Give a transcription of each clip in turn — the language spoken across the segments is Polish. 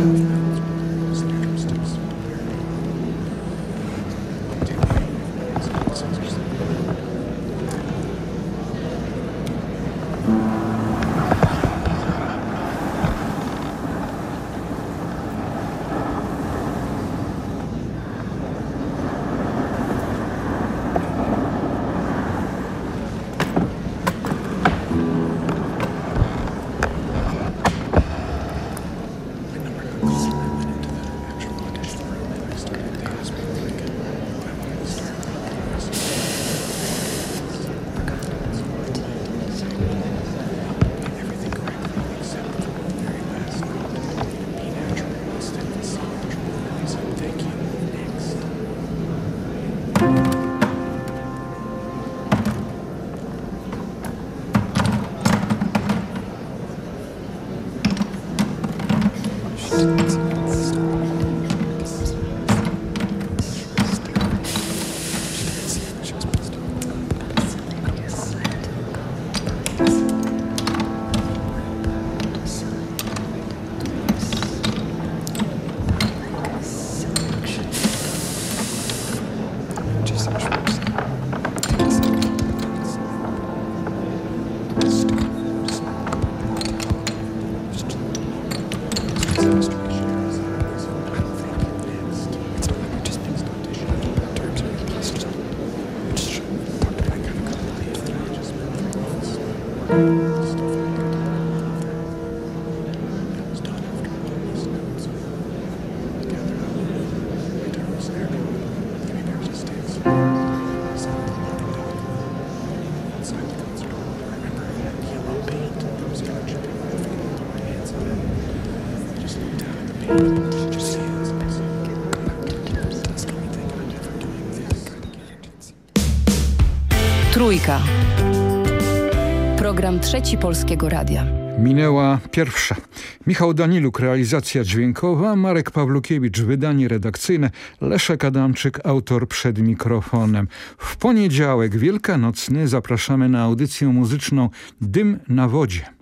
Música Trójka. Program Trzeci Polskiego Radia. Minęła pierwsza. Michał Daniluk, realizacja dźwiękowa, Marek Pawlukiewicz, wydanie redakcyjne, Leszek Adamczyk, autor przed mikrofonem. W poniedziałek wielkanocny zapraszamy na audycję muzyczną Dym na wodzie.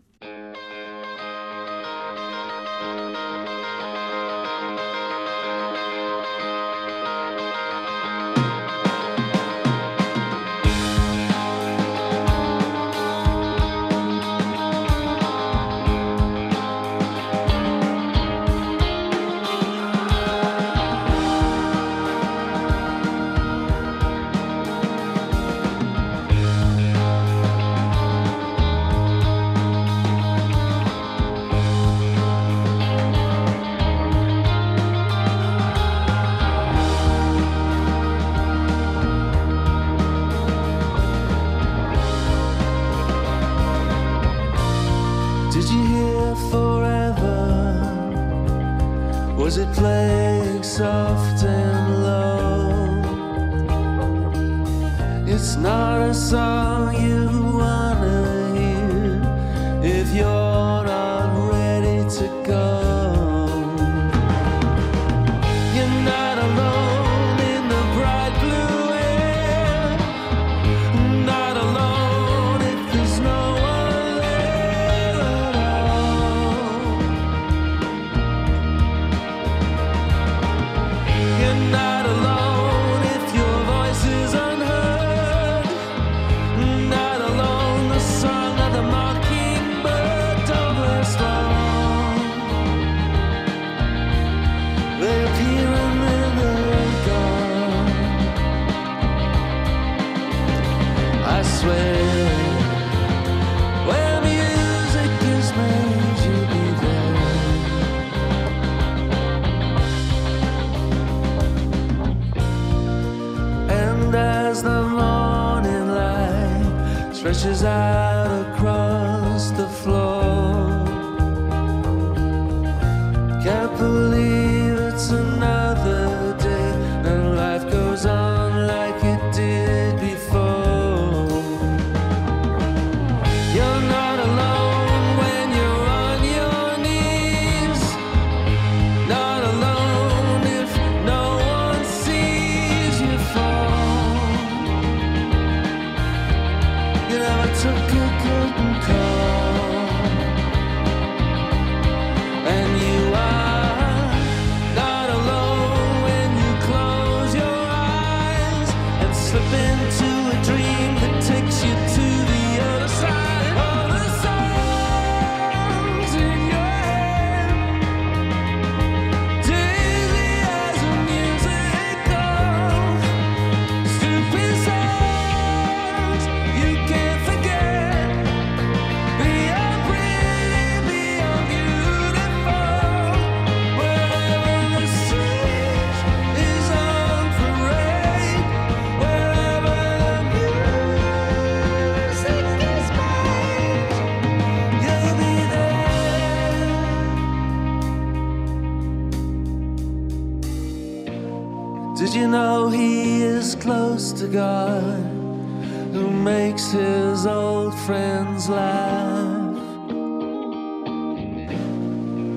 Friends laugh?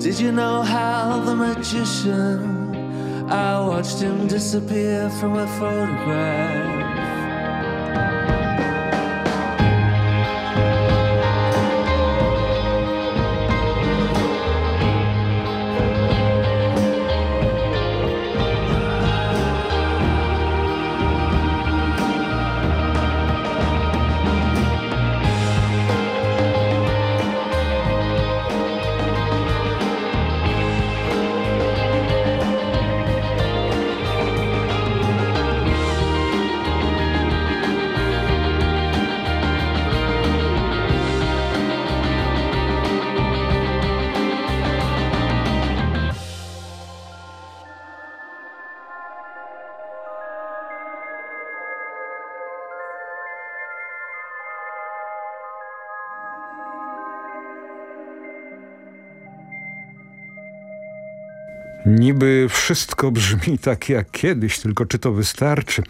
Did you know how the magician I watched him disappear from a photograph? Niby wszystko brzmi tak jak kiedyś, tylko czy to wystarczy?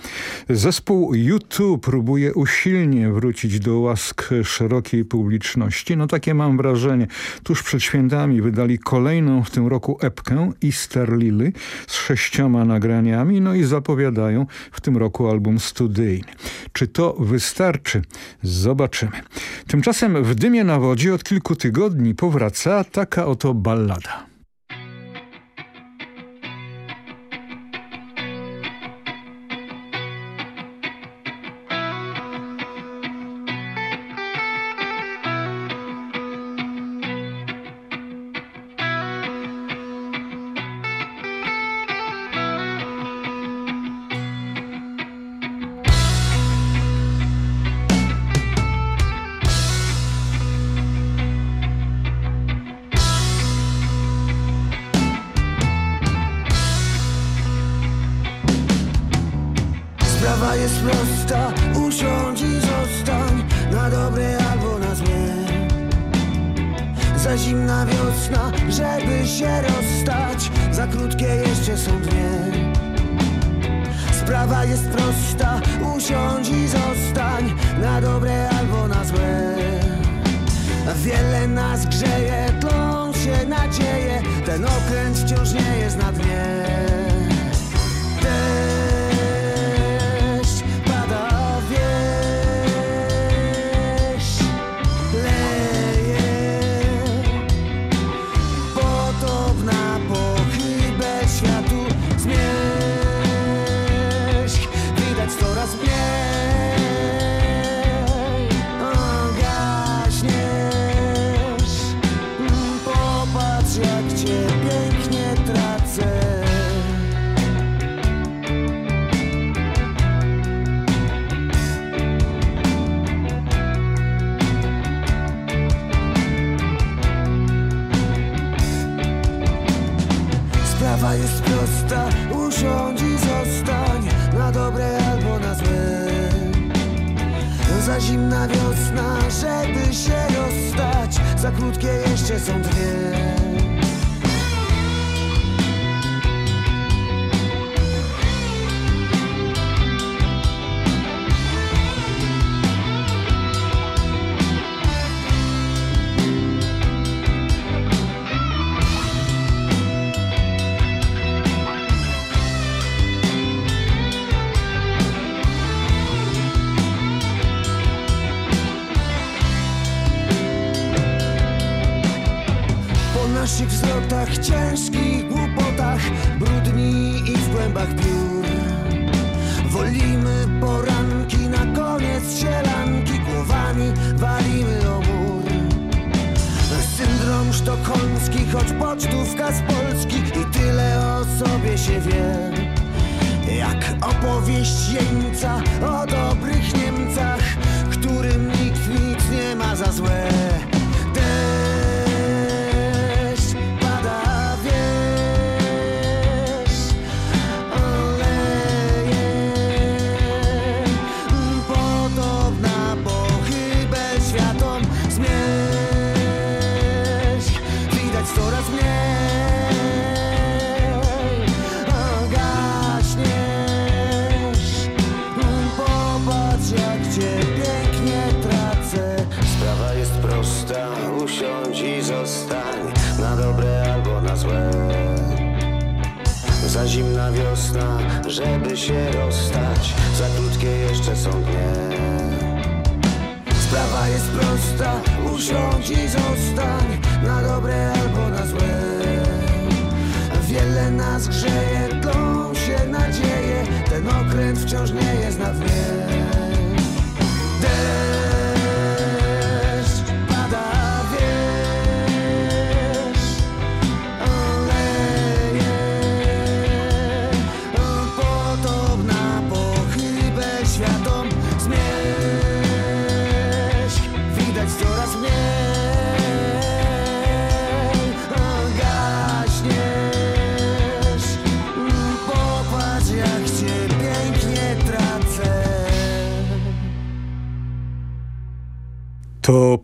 Zespół YouTube próbuje usilnie wrócić do łask szerokiej publiczności. No takie mam wrażenie. Tuż przed świętami wydali kolejną w tym roku epkę Easter Lily z sześcioma nagraniami, no i zapowiadają w tym roku album studyjny. Czy to wystarczy? Zobaczymy. Tymczasem w Dymie na Wodzie od kilku tygodni powraca taka oto ballada. zimna wiosna, żeby się rozstać. Za krótkie jeszcze są dwie.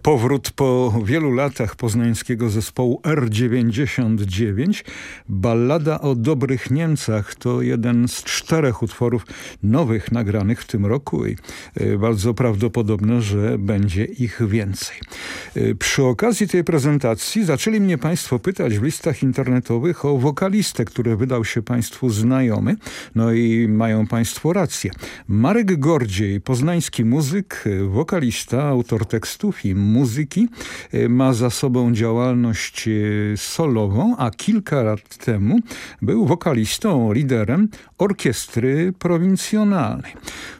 Powrót po wielu latach poznańskiego zespołu R99. Ballada o dobrych Niemcach to jeden z czterech utworów nowych nagranych w tym roku i e, bardzo prawdopodobne, że będzie ich więcej. E, przy okazji tej prezentacji zaczęli mnie Państwo pytać w listach internetowych o wokalistę, który wydał się Państwu znajomy. No i mają Państwo rację. Marek Gordziej, poznański muzyk, wokalista, autor tekstów i muzyki. E, ma za sobą działalność e, solową, a kilka lat temu był wokalistą, liderem orkiestry prowincjonalnej.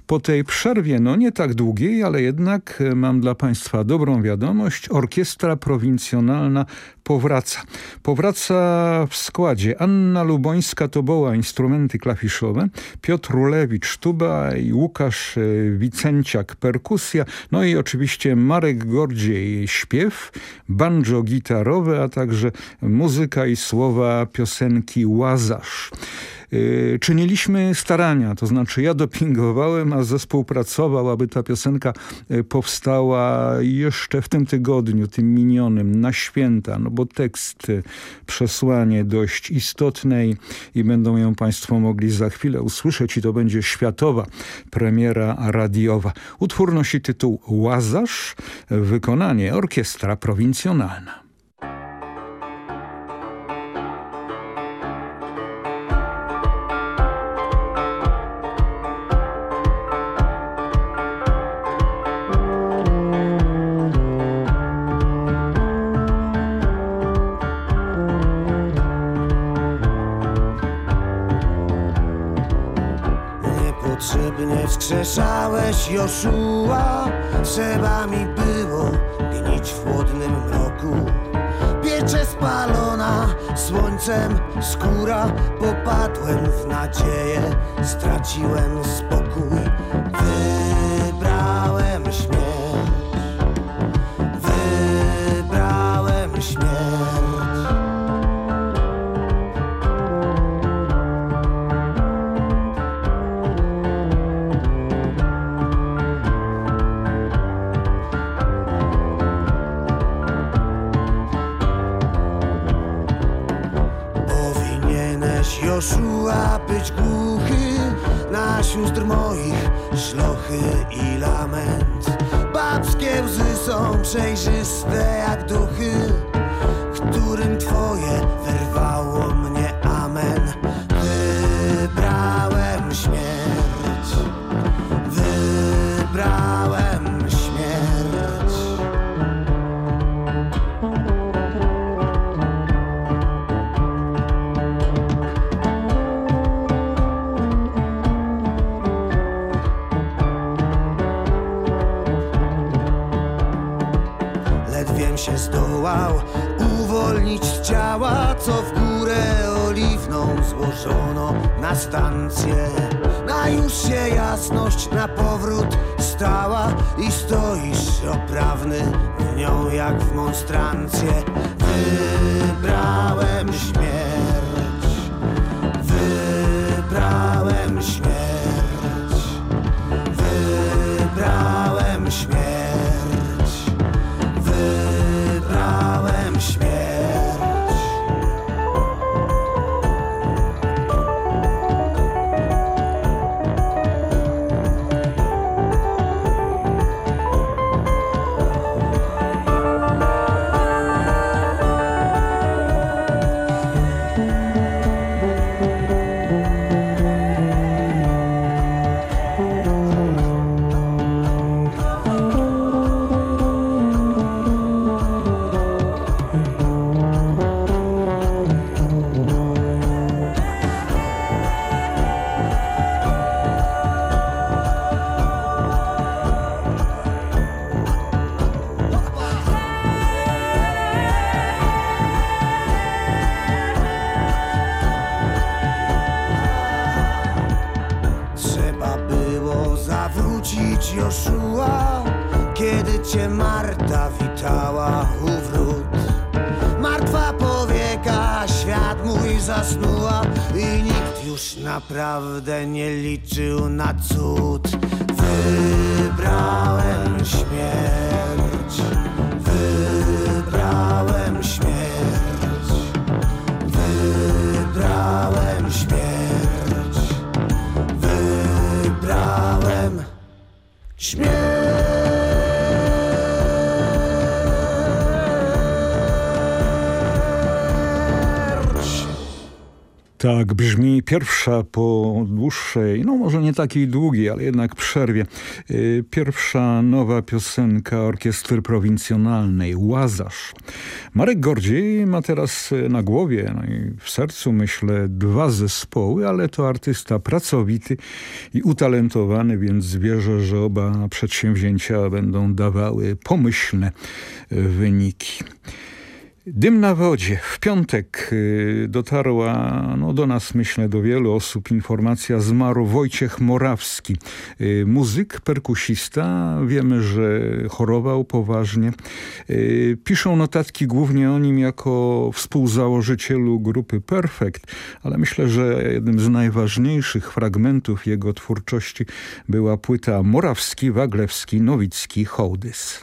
Po tej przerwie, no nie tak długiej, ale jednak e, mam dla Państwa dobrą wiadomość. Orkiestra prowincjonalna powraca. Powraca w składzie Anna Lubońska-Toboła, instrumenty klawiszowe, Piotr Rulewicz, tuba i Łukasz e, Wicenciak, perkusja, no i oczywiście Marek Gordziej, śpiew, banjo gitarowe, a także muzyka i słowa piosenki Łazarz. Y, czyniliśmy starania, to znaczy ja dopingowałem, a zespół pracował, aby ta piosenka y, powstała jeszcze w tym tygodniu, tym minionym, na święta, no bo tekst, y, przesłanie dość istotne i będą ją Państwo mogli za chwilę usłyszeć i to będzie światowa premiera radiowa. Utwór nosi tytuł Łazarz, wykonanie orkiestra prowincjonalna. Popadłem w nadzieję, straciłem spokój na stację. Na już się jasność na powrót stała i stoisz oprawny w nią jak w monstrancję. Wybrałem śmierć, liczył na cud. Wybrałem śmierć, wybrałem śmierć, wybrałem śmierć, wybrałem śmierć. Tak brzmi pierwsza po dłuższej, no może nie takiej długiej, ale jednak przerwie. Y, pierwsza nowa piosenka orkiestry prowincjonalnej, Łazarz. Marek Gordziej ma teraz na głowie, no i w sercu myślę, dwa zespoły, ale to artysta pracowity i utalentowany, więc wierzę, że oba przedsięwzięcia będą dawały pomyślne wyniki. Dym na wodzie. W piątek y, dotarła no, do nas, myślę, do wielu osób informacja. Zmarł Wojciech Morawski, y, muzyk, perkusista. Wiemy, że chorował poważnie. Y, piszą notatki głównie o nim jako współzałożycielu grupy Perfect, ale myślę, że jednym z najważniejszych fragmentów jego twórczości była płyta Morawski, Waglewski, Nowicki, Hołdys.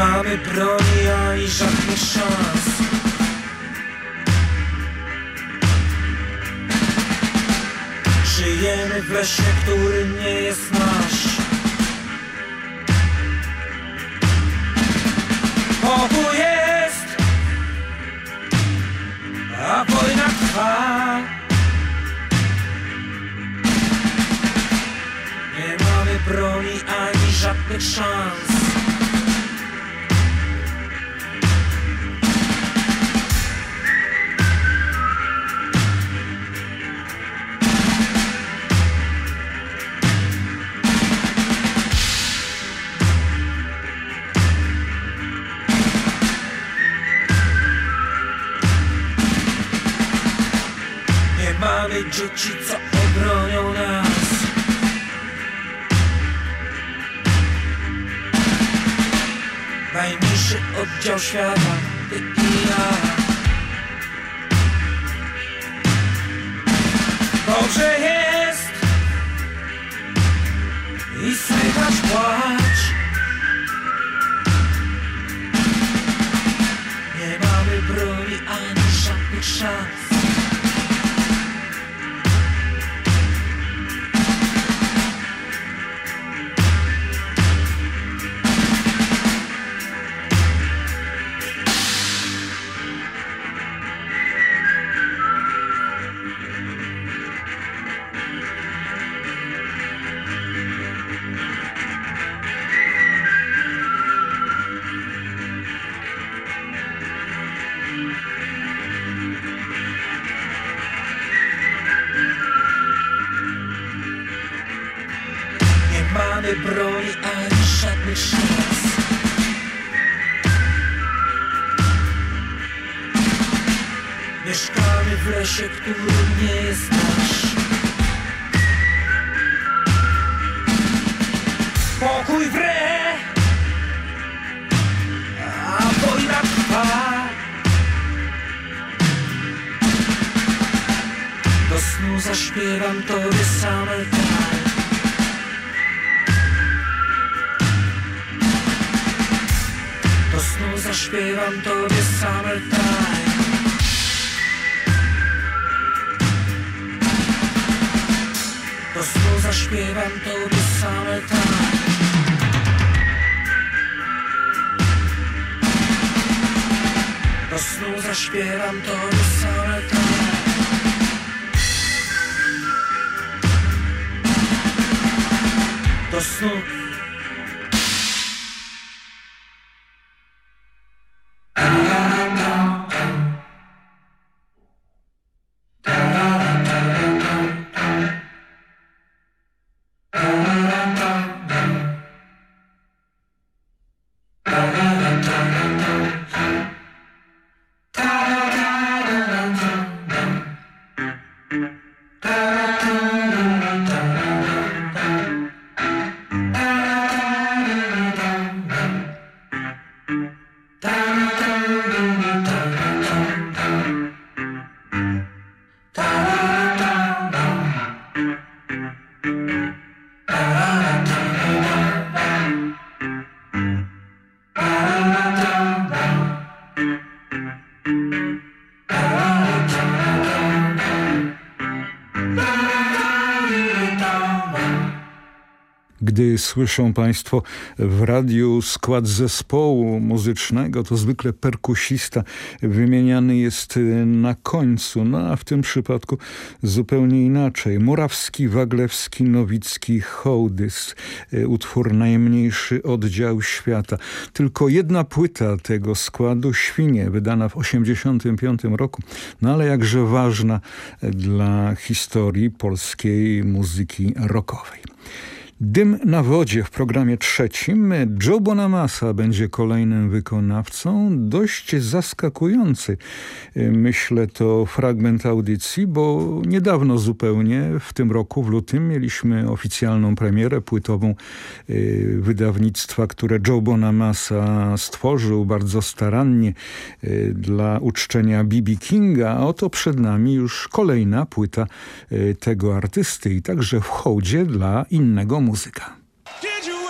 Mamy broni ani żadnych szans. Żyjemy w lesie, który nie jest nasz. Pokój jest, a wojna trwa. Nie mamy broni ani żadnych szans dzieci, co obronią nas. Najmniejszy oddział świata, ty i ja. Dobrze jest i słychać płacz. Nie mamy broni ani żadnych szans Mieszkamy w lesie, który nie jest nasz Pokój w re A wojna trwa Do snu zaśpiewam tory same Do snu zaśpiewam tobie same tak zaśpiewam tobie same tak. Do snu zaśpiewam tobie same tak. Do snu Gdy słyszą Państwo w radiu skład zespołu muzycznego, to zwykle perkusista wymieniany jest na końcu, no a w tym przypadku zupełnie inaczej. Morawski, Waglewski, Nowicki, Hołdys, utwór Najmniejszy Oddział Świata. Tylko jedna płyta tego składu, Świnie, wydana w 1985 roku, no ale jakże ważna dla historii polskiej muzyki rockowej. Dym na wodzie w programie trzecim. Joe Bonamassa będzie kolejnym wykonawcą. Dość zaskakujący. Myślę to fragment audycji, bo niedawno zupełnie w tym roku, w lutym, mieliśmy oficjalną premierę płytową y, wydawnictwa, które Joe Bonamassa stworzył bardzo starannie y, dla uczczenia B.B. Kinga, a oto przed nami już kolejna płyta y, tego artysty i także w hołdzie dla innego muzyka muzyka. Did you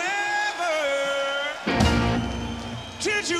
ever, did you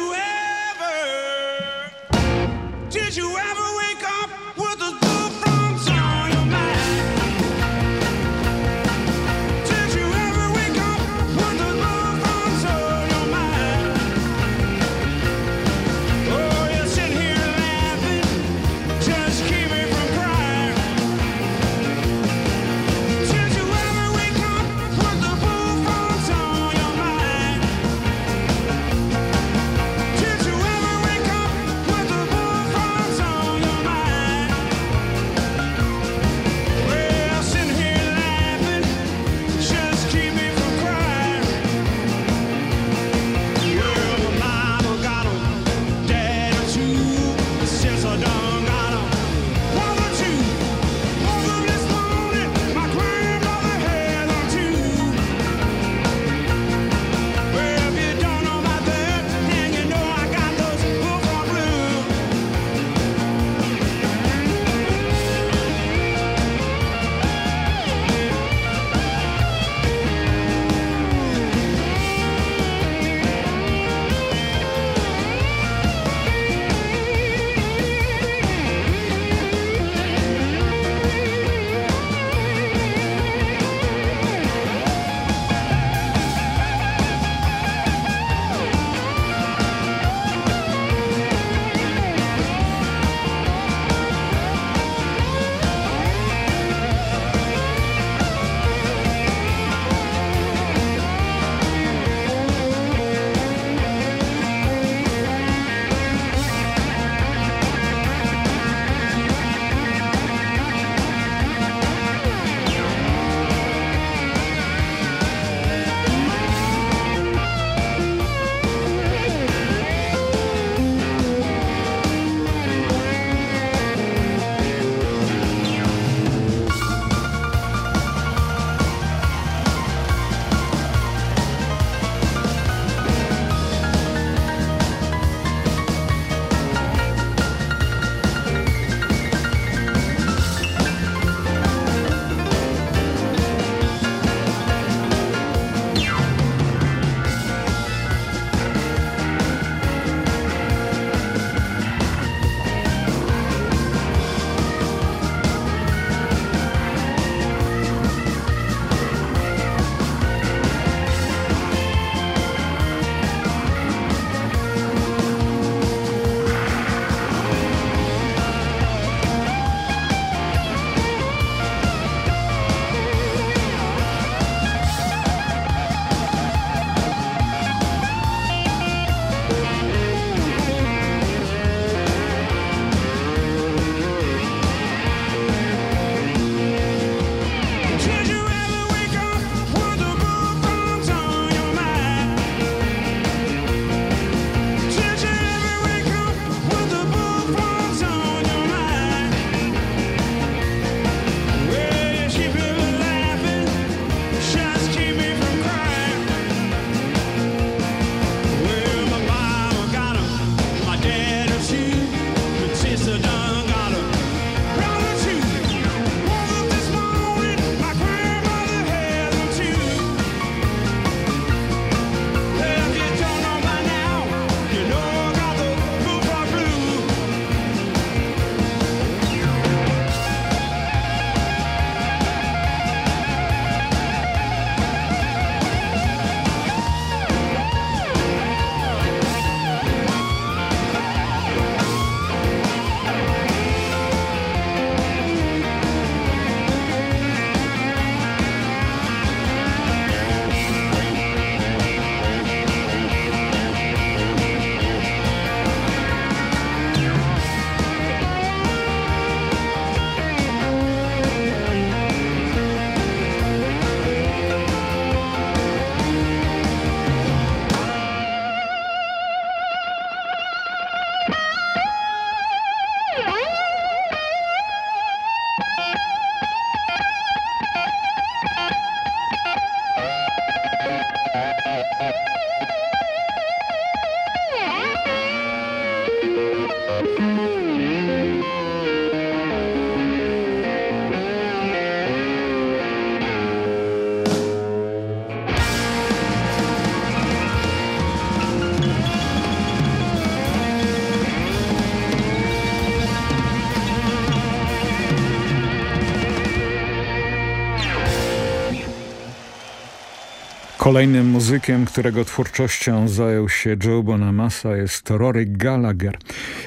Kolejnym muzykiem, którego twórczością zajął się Joe Bonamassa jest Rory Gallagher.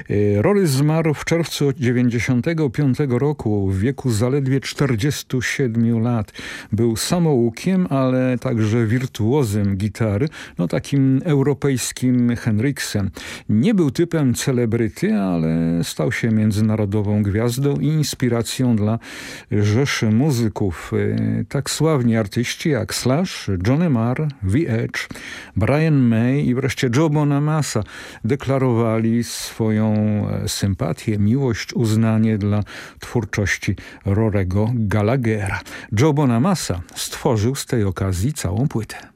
Y, Rory zmarł w czerwcu 95 roku w wieku zaledwie 47 lat. Był samoukiem, ale także wirtuozem gitary, no takim europejskim Henriksem. Nie był typem celebryty, ale stał się międzynarodową gwiazdą i inspiracją dla rzeszy muzyków. Y, tak sławni artyści jak Slash, Johnny Marr, The Edge, Brian May i wreszcie Joe Bonamassa deklarowali swoją e, sympatię, miłość, uznanie dla twórczości Rorego Gallaghera. Joe Bonamassa stworzył z tej okazji całą płytę.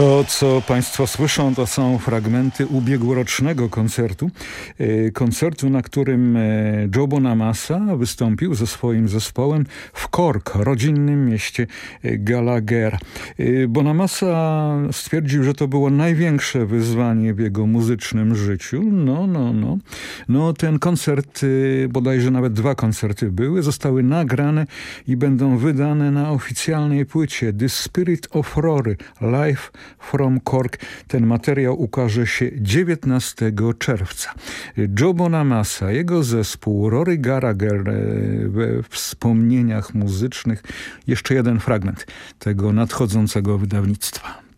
To, co Państwo słyszą, to są fragmenty ubiegłorocznego koncertu. E, koncertu, na którym e, Joe Bonamassa wystąpił ze swoim zespołem w Cork, rodzinnym mieście e, Gallagher. Bonamassa stwierdził, że to było największe wyzwanie w jego muzycznym życiu. No, no, no. No, ten koncert, bodajże nawet dwa koncerty były, zostały nagrane i będą wydane na oficjalnej płycie The Spirit of Rory Live from Cork. Ten materiał ukaże się 19 czerwca. Joe Bonamassa, jego zespół, Rory Gallagher e, we wspomnieniach muzycznych. Jeszcze jeden fragment tego nadchodzącego wydawnictwa.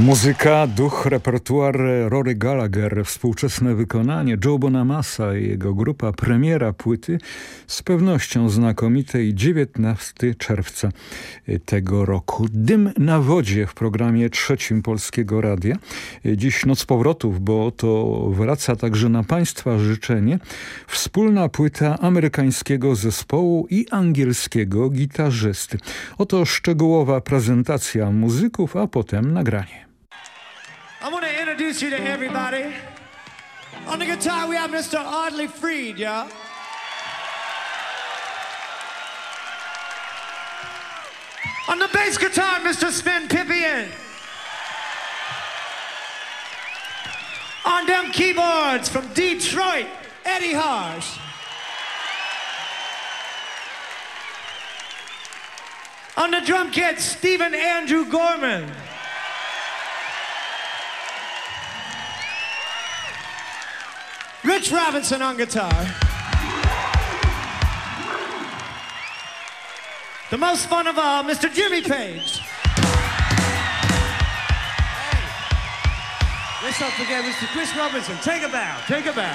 Muzyka, duch, repertuar Rory Gallagher, współczesne wykonanie Joe Bonamassa i jego grupa, premiera płyty z pewnością znakomitej 19 czerwca tego roku. Dym na wodzie w programie trzecim Polskiego Radia. Dziś noc powrotów, bo to wraca także na Państwa życzenie. Wspólna płyta amerykańskiego zespołu i angielskiego gitarzysty. Oto szczegółowa prezentacja muzyków, a potem nagranie. I want to introduce you to everybody. On the guitar, we have Mr. Audley Freed, y'all. On the bass guitar, Mr. Sven Pippian. On them keyboards from Detroit, Eddie Harsh. On the drum kit, Stephen Andrew Gorman. Rich Robinson on guitar. The most fun of all, Mr. Jimmy Page. Hey, let's not forget Mr. Chris Robinson. Take a bow, take a bow.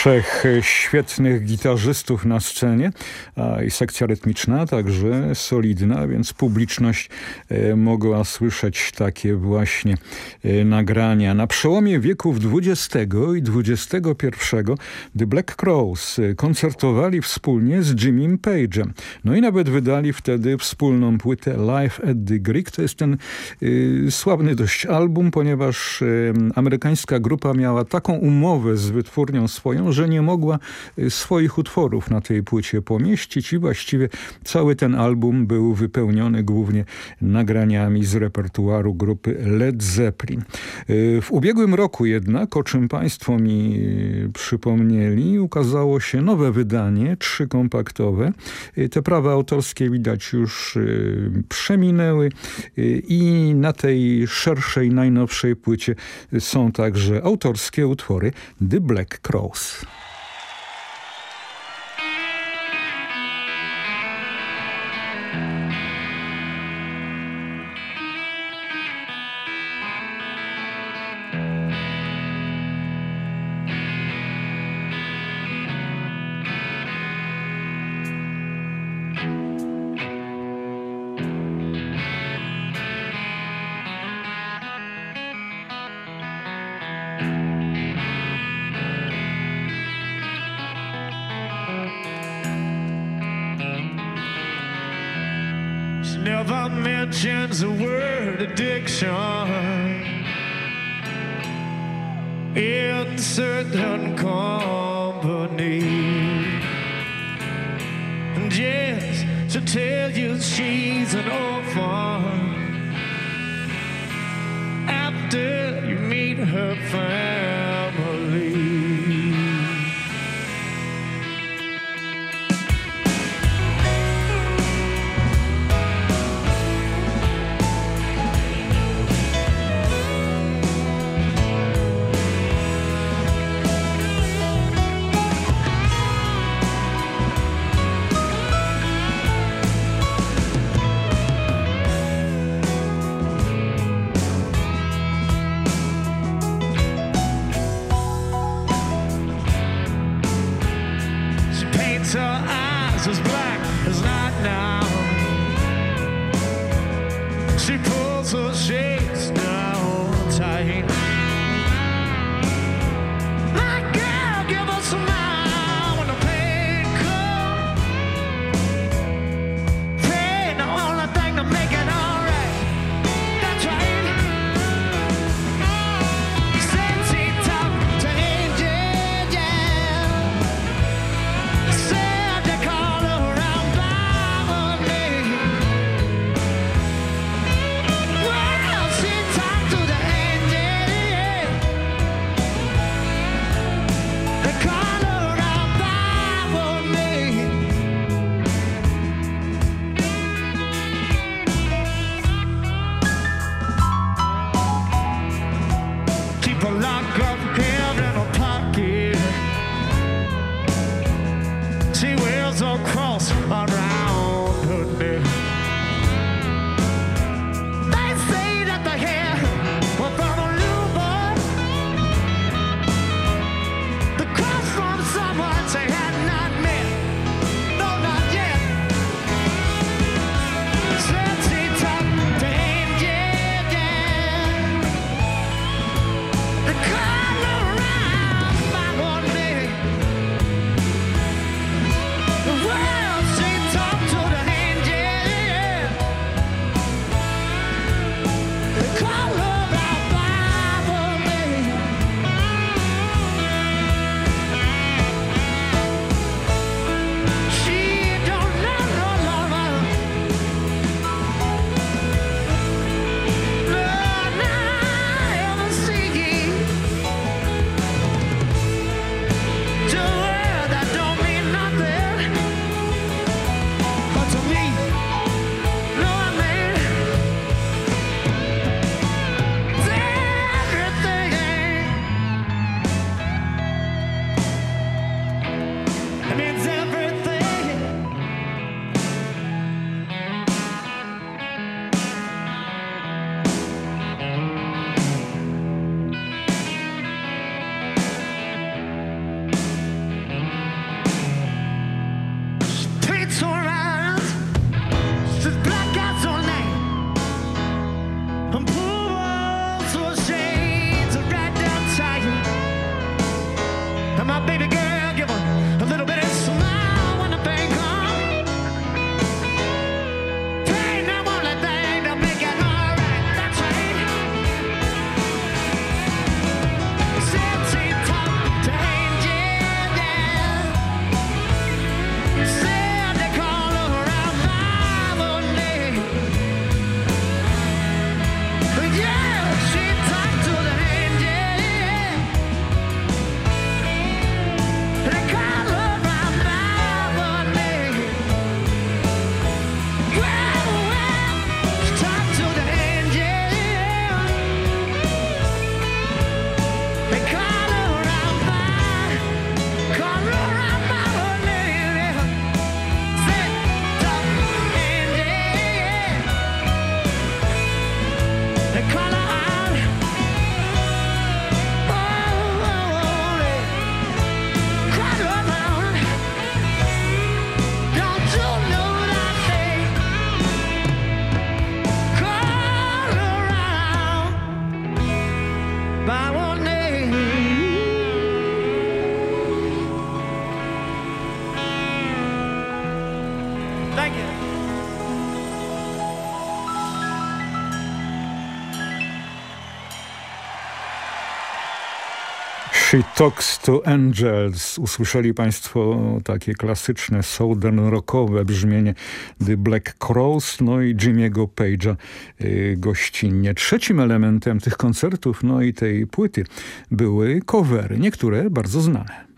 Trzech świetnych gitarzystów na scenie i sekcja rytmiczna także solidna, więc publiczność e, mogła słyszeć takie właśnie e, nagrania. Na przełomie wieków XX i XXI The Black Crows e, koncertowali wspólnie z Jimmym Page'em. No i nawet wydali wtedy wspólną płytę Live at the Greek. To jest ten y, sławny dość album, ponieważ y, amerykańska grupa miała taką umowę z wytwórnią swoją, że nie mogła y, swoich utworów na tej płycie pomieścić i właściwie cały ten album był wypełniony głównie nagraniami z repertuaru grupy Led Zeppelin. Y, w ubiegłym roku jednak, o czym Państwo mi y, przypomnieli, ukazało się nowe wydanie, trzykompaktowe. Te prawa autorskie widać już przeminęły i na tej szerszej, najnowszej płycie są także autorskie utwory The Black Crows. Certain company. And yes, to tell you she's an orphan after you meet her family. She Talks to Angels. Usłyszeli Państwo takie klasyczne southern rockowe brzmienie The Black Crows, no i Jimmy'ego Page'a yy, gościnnie. Trzecim elementem tych koncertów, no i tej płyty były covery, niektóre bardzo znane.